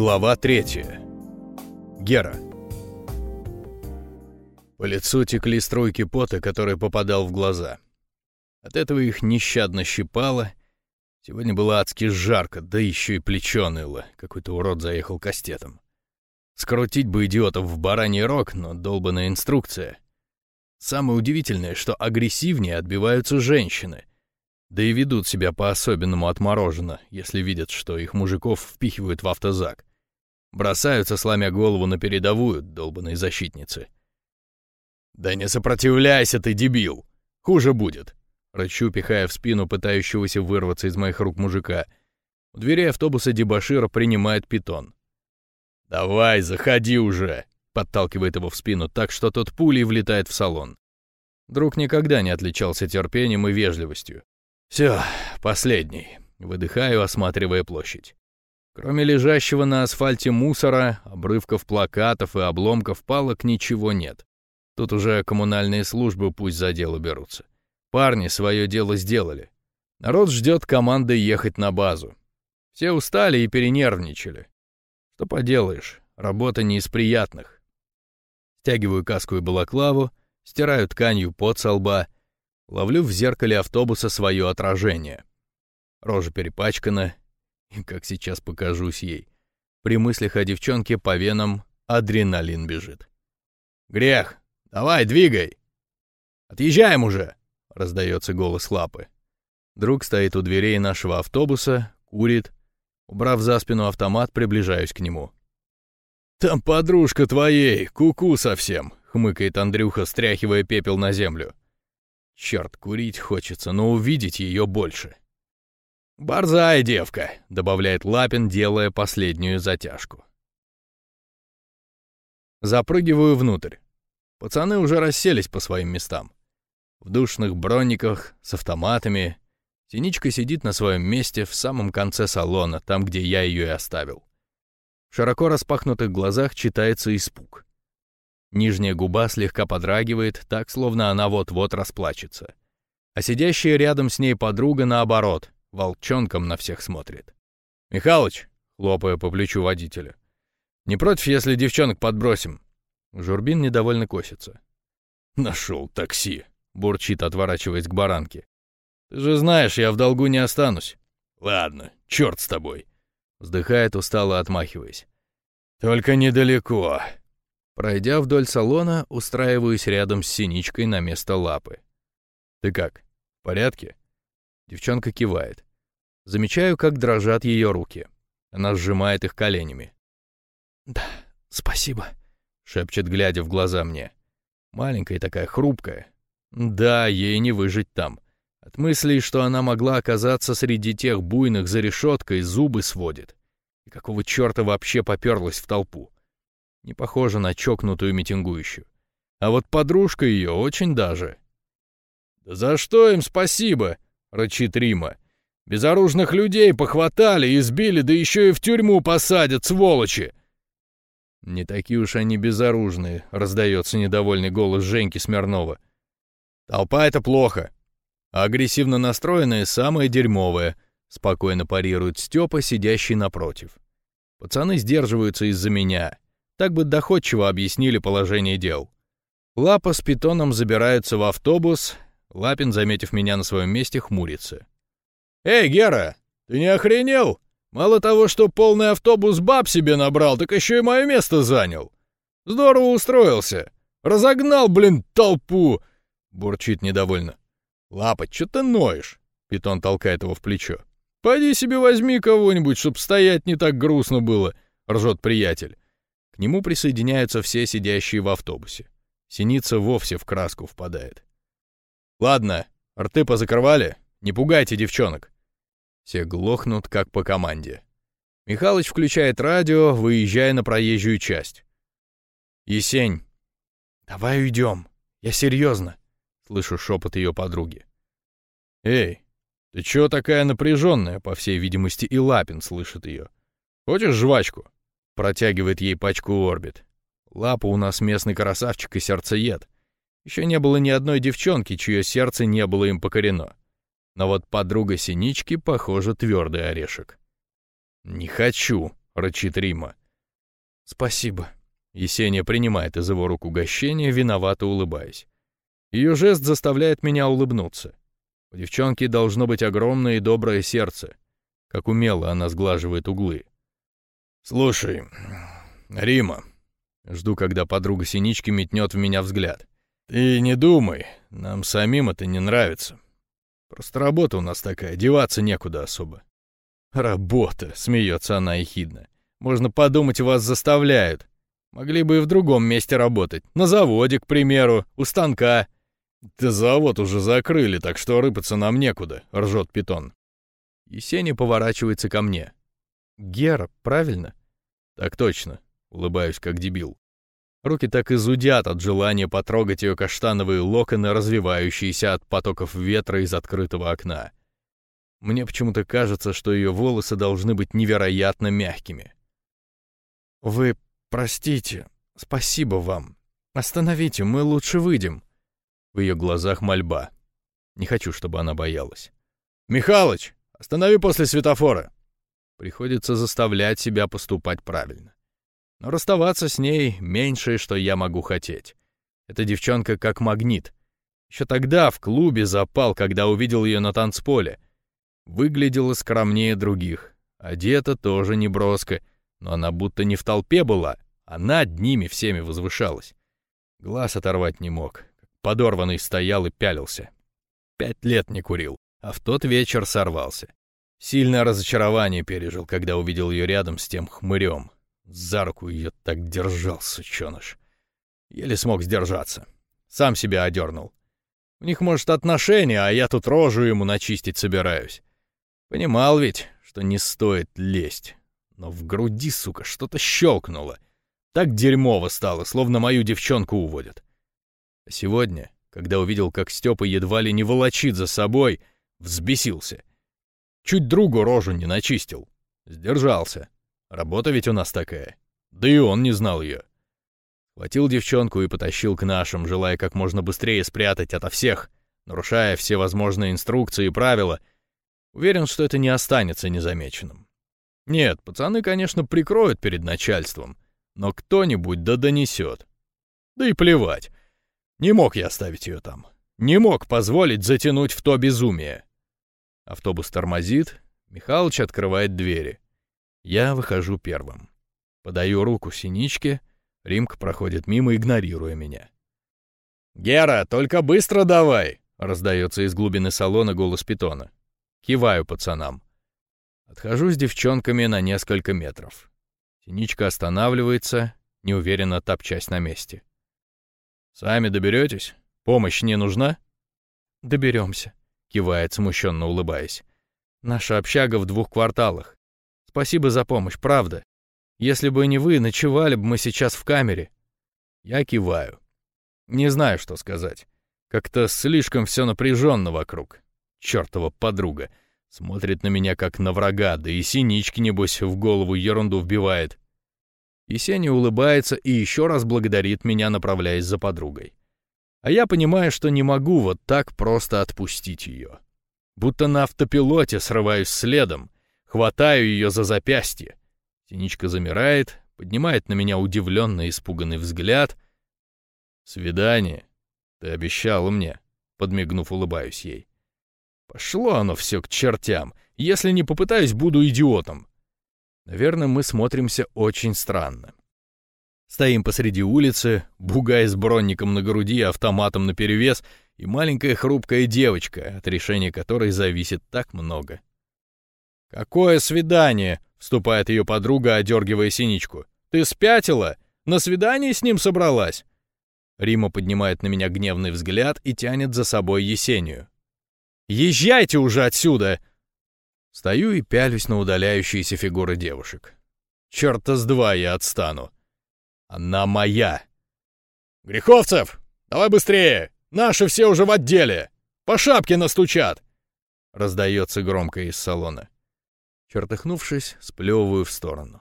Глава третья. Гера. По лицу текли струйки пота, который попадал в глаза. От этого их нещадно щипало. Сегодня было адски жарко, да еще и плечо ныло. Какой-то урод заехал кастетом. Скрутить бы идиотов в бараний рог, но долбанная инструкция. Самое удивительное, что агрессивнее отбиваются женщины. Да и ведут себя по-особенному отмороженно, если видят, что их мужиков впихивают в автозак. Бросаются, сломя голову на передовую, долбаные защитницы. «Да не сопротивляйся ты, дебил! Хуже будет!» Рычу, пихая в спину пытающегося вырваться из моих рук мужика. У двери автобуса дебашира принимает питон. «Давай, заходи уже!» — подталкивает его в спину так, что тот пулей влетает в салон. Друг никогда не отличался терпением и вежливостью. Все, последний. Выдыхаю, осматривая площадь. Кроме лежащего на асфальте мусора, обрывков плакатов и обломков палок ничего нет. Тут уже коммунальные службы пусть за дело берутся. Парни свое дело сделали. Народ ждет команды ехать на базу. Все устали и перенервничали. Что поделаешь, работа не из приятных. Стягиваю каску и балаклаву, стираю тканью под со лба — Ловлю в зеркале автобуса свое отражение. Рожа перепачкана, и как сейчас покажусь ей. При мыслях о девчонке по венам адреналин бежит. «Грех! Давай, двигай!» «Отъезжаем уже!» — раздается голос Лапы. Друг стоит у дверей нашего автобуса, курит. Убрав за спину автомат, приближаюсь к нему. «Там подружка твоей, куку -ку совсем!» — хмыкает Андрюха, стряхивая пепел на землю. Черт, курить хочется, но увидеть ее больше. «Борзая девка», — добавляет Лапин, делая последнюю затяжку. Запрыгиваю внутрь. Пацаны уже расселись по своим местам. В душных брониках, с автоматами. Синичка сидит на своем месте в самом конце салона, там, где я ее и оставил. В широко распахнутых глазах читается испуг. Нижняя губа слегка подрагивает, так, словно она вот-вот расплачется. А сидящая рядом с ней подруга, наоборот, волчонком на всех смотрит. «Михалыч!» — хлопая по плечу водителя. «Не против, если девчонок подбросим?» Журбин недовольно косится. «Нашел такси!» — бурчит, отворачиваясь к баранке. «Ты же знаешь, я в долгу не останусь». «Ладно, черт с тобой!» — вздыхает, устало отмахиваясь. «Только недалеко!» Пройдя вдоль салона, устраиваюсь рядом с синичкой на место лапы. «Ты как, в порядке?» Девчонка кивает. Замечаю, как дрожат ее руки. Она сжимает их коленями. «Да, спасибо», — шепчет, глядя в глаза мне. Маленькая такая, хрупкая. Да, ей не выжить там. От мыслей, что она могла оказаться среди тех буйных за решеткой, зубы сводит. И какого черта вообще поперлась в толпу? Не похожа на чокнутую митингующую. А вот подружка ее очень даже. «Да за что им спасибо?» — рычит Рима. «Безоружных людей похватали, избили, да еще и в тюрьму посадят, сволочи!» «Не такие уж они безоружные», — раздается недовольный голос Женьки Смирнова. «Толпа — это плохо. Агрессивно настроенные — самое дерьмовое», — спокойно парирует Степа, сидящий напротив. «Пацаны сдерживаются из-за меня. Так бы доходчиво объяснили положение дел. Лапа с питоном забираются в автобус. Лапин, заметив меня на своем месте, хмурится. «Эй, Гера, ты не охренел? Мало того, что полный автобус баб себе набрал, так еще и мое место занял. Здорово устроился. Разогнал, блин, толпу!» Бурчит недовольно. «Лапа, что ты ноешь?» Питон толкает его в плечо. «Пойди себе возьми кого-нибудь, чтоб стоять не так грустно было», — ржет приятель нему присоединяются все сидящие в автобусе. Синица вовсе в краску впадает. «Ладно, рты позакрывали, не пугайте девчонок». Все глохнут, как по команде. Михалыч включает радио, выезжая на проезжую часть. «Есень, давай уйдем, я серьезно», — слышу шепот ее подруги. «Эй, ты чего такая напряженная?» По всей видимости, и Лапин слышит ее. «Хочешь жвачку?» Протягивает ей пачку орбит. Лапа у нас местный красавчик и сердцеед. Еще не было ни одной девчонки, чье сердце не было им покорено. Но вот подруга Синички, похоже, твердый орешек. «Не хочу», — рычит Рима. «Спасибо». Есения принимает из его рук угощение, виновато улыбаясь. Ее жест заставляет меня улыбнуться. У девчонки должно быть огромное и доброе сердце. Как умело она сглаживает углы. «Слушай, Рима», жду, когда подруга Синички метнет в меня взгляд. «Ты не думай, нам самим это не нравится. Просто работа у нас такая, деваться некуда особо». «Работа», — смеется она ехидно. «Можно подумать, вас заставляют. Могли бы и в другом месте работать. На заводе, к примеру, у станка». «Да завод уже закрыли, так что рыпаться нам некуда», — ржет питон. Есения поворачивается ко мне. «Гера, правильно?» «Так точно», — улыбаюсь как дебил. Руки так и зудят от желания потрогать ее каштановые локоны, развивающиеся от потоков ветра из открытого окна. Мне почему-то кажется, что ее волосы должны быть невероятно мягкими. «Вы простите. Спасибо вам. Остановите, мы лучше выйдем». В ее глазах мольба. Не хочу, чтобы она боялась. «Михалыч, останови после светофора!» Приходится заставлять себя поступать правильно. Но расставаться с ней — меньшее, что я могу хотеть. Эта девчонка как магнит. Еще тогда в клубе запал, когда увидел ее на танцполе. Выглядела скромнее других. Одета тоже не броско, но она будто не в толпе была, а над ними всеми возвышалась. Глаз оторвать не мог. Подорванный стоял и пялился. Пять лет не курил, а в тот вечер сорвался. Сильное разочарование пережил, когда увидел ее рядом с тем хмырем. За руку ее так держал, сученыш. Еле смог сдержаться. Сам себя одернул. У них, может, отношения, а я тут рожу ему начистить собираюсь. Понимал ведь, что не стоит лезть. Но в груди, сука, что-то щелкнуло. Так дерьмово стало, словно мою девчонку уводят. А сегодня, когда увидел, как Степа едва ли не волочит за собой, взбесился. Чуть другу рожу не начистил. Сдержался. Работа ведь у нас такая. Да и он не знал ее. Хватил девчонку и потащил к нашим, желая как можно быстрее спрятать ото всех, нарушая все возможные инструкции и правила. Уверен, что это не останется незамеченным. Нет, пацаны, конечно, прикроют перед начальством, но кто-нибудь да донесет. Да и плевать. Не мог я оставить ее там. Не мог позволить затянуть в то безумие. Автобус тормозит, Михалыч открывает двери. Я выхожу первым. Подаю руку синичке, Римка проходит мимо, игнорируя меня. «Гера, только быстро давай!» — раздается из глубины салона голос питона. Киваю пацанам. Отхожу с девчонками на несколько метров. Синичка останавливается, неуверенно топчась на месте. «Сами доберетесь? Помощь не нужна?» «Доберемся», — кивает, смущенно улыбаясь. «Наша общага в двух кварталах. Спасибо за помощь, правда. Если бы не вы, ночевали бы мы сейчас в камере. Я киваю. Не знаю, что сказать. Как-то слишком все напряженно вокруг. Чертова подруга. Смотрит на меня как на врага, да и синички, небось, в голову ерунду вбивает. Есения улыбается и еще раз благодарит меня, направляясь за подругой. А я понимаю, что не могу вот так просто отпустить ее. Будто на автопилоте срываюсь следом, Хватаю ее за запястье. Синичка замирает, поднимает на меня удивленно испуганный взгляд. «Свидание. Ты обещала мне», — подмигнув, улыбаюсь ей. «Пошло оно все к чертям. Если не попытаюсь, буду идиотом». Наверное, мы смотримся очень странно. Стоим посреди улицы, бугай с бронником на груди, автоматом наперевес и маленькая хрупкая девочка, от решения которой зависит так много. «Какое свидание?» — вступает ее подруга, одергивая синичку. «Ты спятила? На свидание с ним собралась?» Рима поднимает на меня гневный взгляд и тянет за собой Есению. «Езжайте уже отсюда!» Стою и пялюсь на удаляющиеся фигуры девушек. Черта с два я отстану. Она моя. «Греховцев, давай быстрее! Наши все уже в отделе! По шапке настучат!» Раздается громко из салона. Чертыхнувшись, сплевываю в сторону.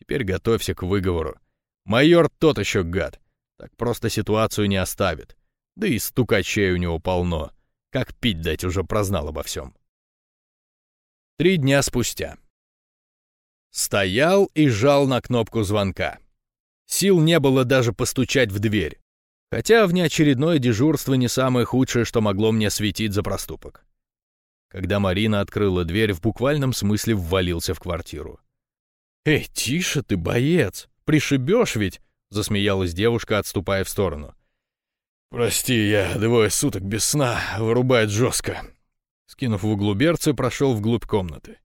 Теперь готовься к выговору. Майор тот еще гад. Так просто ситуацию не оставит. Да и стукачей у него полно. Как пить дать уже прознал обо всем. Три дня спустя. стоял и жал на кнопку звонка. Сил не было даже постучать в дверь. Хотя внеочередное дежурство не самое худшее, что могло мне светить за проступок. Когда Марина открыла дверь, в буквальном смысле ввалился в квартиру. «Эй, тише ты, боец! Пришибешь ведь!» — засмеялась девушка, отступая в сторону. «Прости, я двое суток без сна, вырубает жестко». Скинув в углу берцы, прошел вглубь комнаты.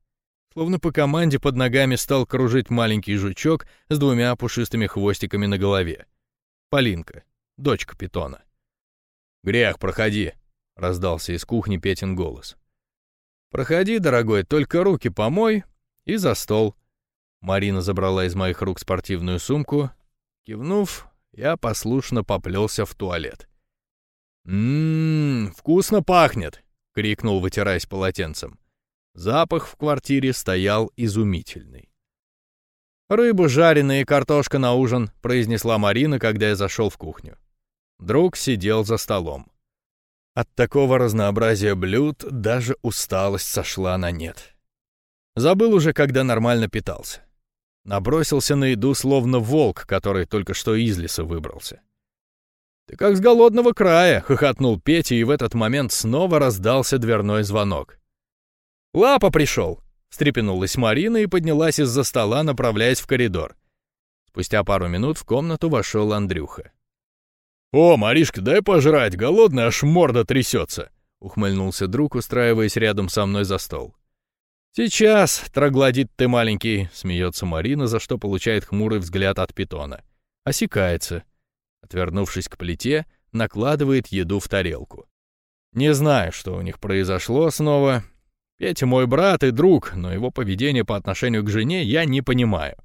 Словно по команде под ногами стал кружить маленький жучок с двумя пушистыми хвостиками на голове. Полинка, дочка питона. «Грех, проходи», — раздался из кухни Петин голос. «Проходи, дорогой, только руки помой и за стол». Марина забрала из моих рук спортивную сумку. Кивнув, я послушно поплелся в туалет. «Ммм, вкусно пахнет!» — крикнул, вытираясь полотенцем. Запах в квартире стоял изумительный. «Рыба жареная и картошка на ужин», — произнесла Марина, когда я зашел в кухню. Друг сидел за столом. От такого разнообразия блюд даже усталость сошла на нет. Забыл уже, когда нормально питался. Набросился на еду, словно волк, который только что из леса выбрался. «Ты как с голодного края!» — хохотнул Петя, и в этот момент снова раздался дверной звонок. «Лапа пришел!» — встрепенулась Марина и поднялась из-за стола, направляясь в коридор. Спустя пару минут в комнату вошел Андрюха. «О, Маришка, дай пожрать, голодный аж морда трясется!» — ухмыльнулся друг, устраиваясь рядом со мной за стол. «Сейчас, троглодит ты маленький!» — смеется Марина, за что получает хмурый взгляд от питона. Осекается. Отвернувшись к плите, накладывает еду в тарелку. Не знаю, что у них произошло снова, Петя мой брат и друг, но его поведение по отношению к жене я не понимаю.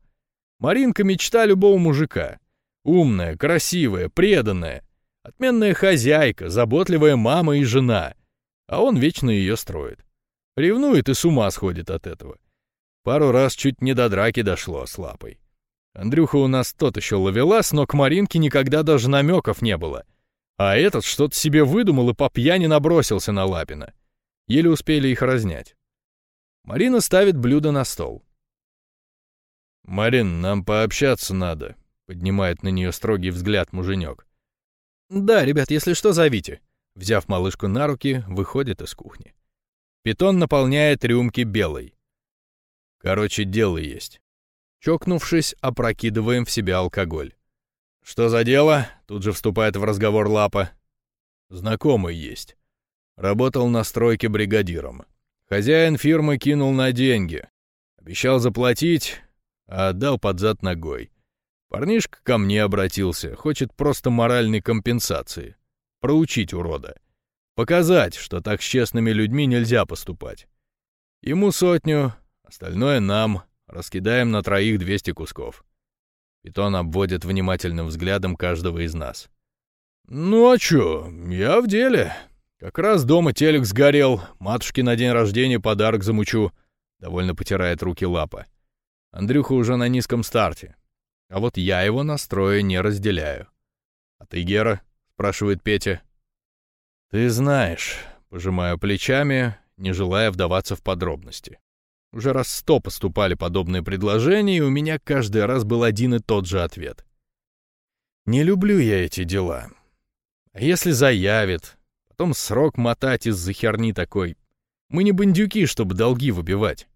Маринка — мечта любого мужика. Умная, красивая, преданная. Отменная хозяйка, заботливая мама и жена. А он вечно ее строит. Ревнует и с ума сходит от этого. Пару раз чуть не до драки дошло с лапой. Андрюха у нас тот еще ловелас, но к Маринке никогда даже намеков не было. А этот что-то себе выдумал и по пьяни набросился на Лапина. Еле успели их разнять. Марина ставит блюдо на стол. «Марин, нам пообщаться надо», — поднимает на нее строгий взгляд муженек. «Да, ребят, если что, зовите». Взяв малышку на руки, выходит из кухни. Питон наполняет рюмки белой. Короче, дело есть. Чокнувшись, опрокидываем в себя алкоголь. «Что за дело?» — тут же вступает в разговор Лапа. «Знакомый есть. Работал на стройке бригадиром. Хозяин фирмы кинул на деньги. Обещал заплатить, а отдал под зад ногой. Парнишка ко мне обратился, хочет просто моральной компенсации. Проучить урода. Показать, что так с честными людьми нельзя поступать. Ему сотню, остальное нам. Раскидаем на троих 200 кусков. Питон обводит внимательным взглядом каждого из нас. «Ну а чё, я в деле. Как раз дома телек сгорел, матушке на день рождения подарок замучу. Довольно потирает руки лапа. Андрюха уже на низком старте. А вот я его настроя не разделяю. «А ты, Гера?» — спрашивает Петя. «Ты знаешь», — пожимаю плечами, не желая вдаваться в подробности. Уже раз сто поступали подобные предложения, и у меня каждый раз был один и тот же ответ. Не люблю я эти дела. А если заявит, Потом срок мотать из-за херни такой. Мы не бандюки, чтобы долги выбивать.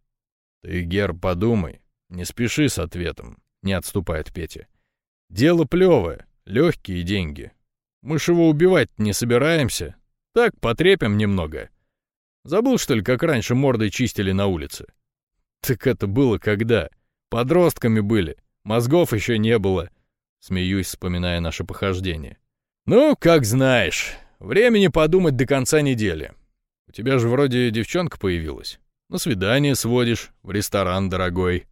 Ты, Гер, подумай. Не спеши с ответом. Не отступает Петя. Дело плевое. Легкие деньги. Мы ж его убивать не собираемся. Так, потрепим немного. Забыл, что ли, как раньше мордой чистили на улице? Так это было когда? Подростками были. Мозгов еще не было. Смеюсь, вспоминая наше похождение. Ну, как знаешь. Времени подумать до конца недели. У тебя же вроде девчонка появилась. На свидание сводишь, в ресторан дорогой.